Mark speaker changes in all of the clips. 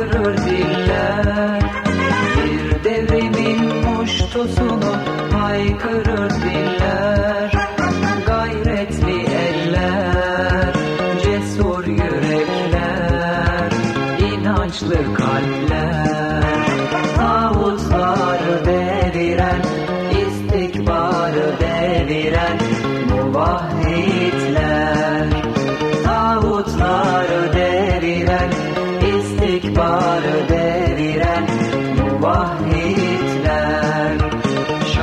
Speaker 1: haykırır diller Bir devrimin muştusunu haykırır diller. Gayretli eller, cesur yürekler inançlı kalpler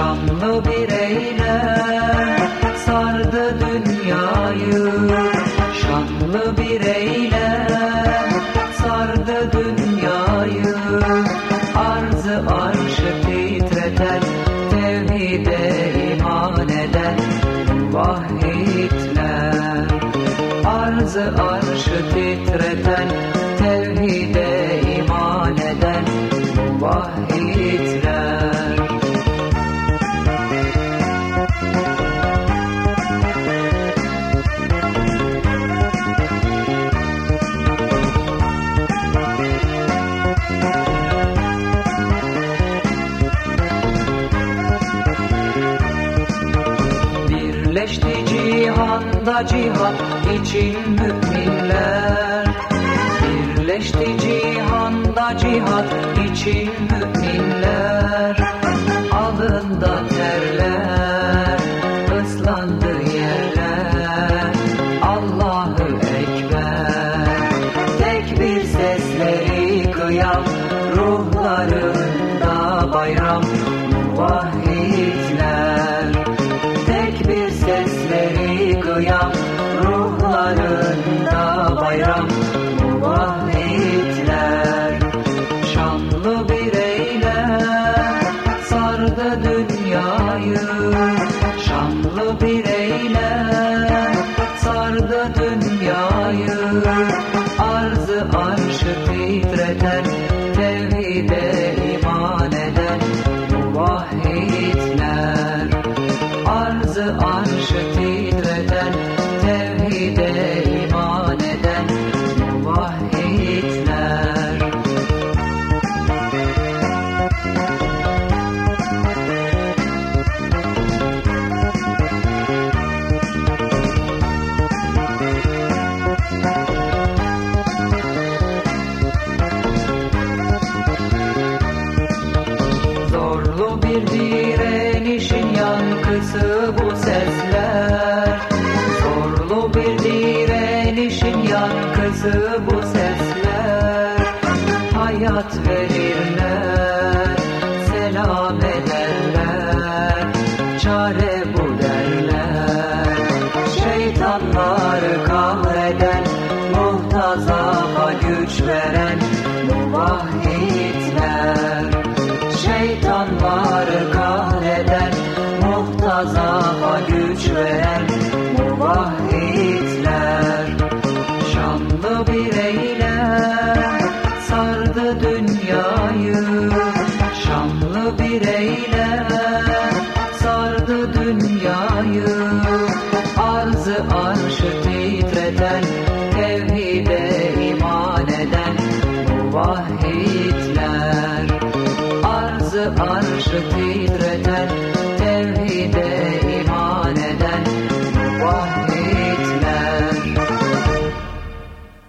Speaker 1: Şanlı bireyler sardı dünyayı. Şanlı bireyler sardı dünyayı. Arzı arşı titreten tevhide iman eden vahidler Arzı arşı titreten tevhide iman eden vahidler Birleşti cihanda cihat için müminler. Birleşti cihanda cihat için müminler bayram Muvahhidler Tekbir sesleri kıyam Ruhlarında bayram Muvahhidler Şanlı bireyler Sardı dünyayı. Şanlı bireyler Sardı dünyayı. Arzı arşı titreten yankısı bu sesler? Zorlu bir direnişin yankısı bu sesler. Hayat verirler, selam ederler. Çare bu derler. Şeytanları Bireyler sardı dünyayı Arzı arşı titreten Tevhide iman eden Muvahhidler. Arzı arşı titreten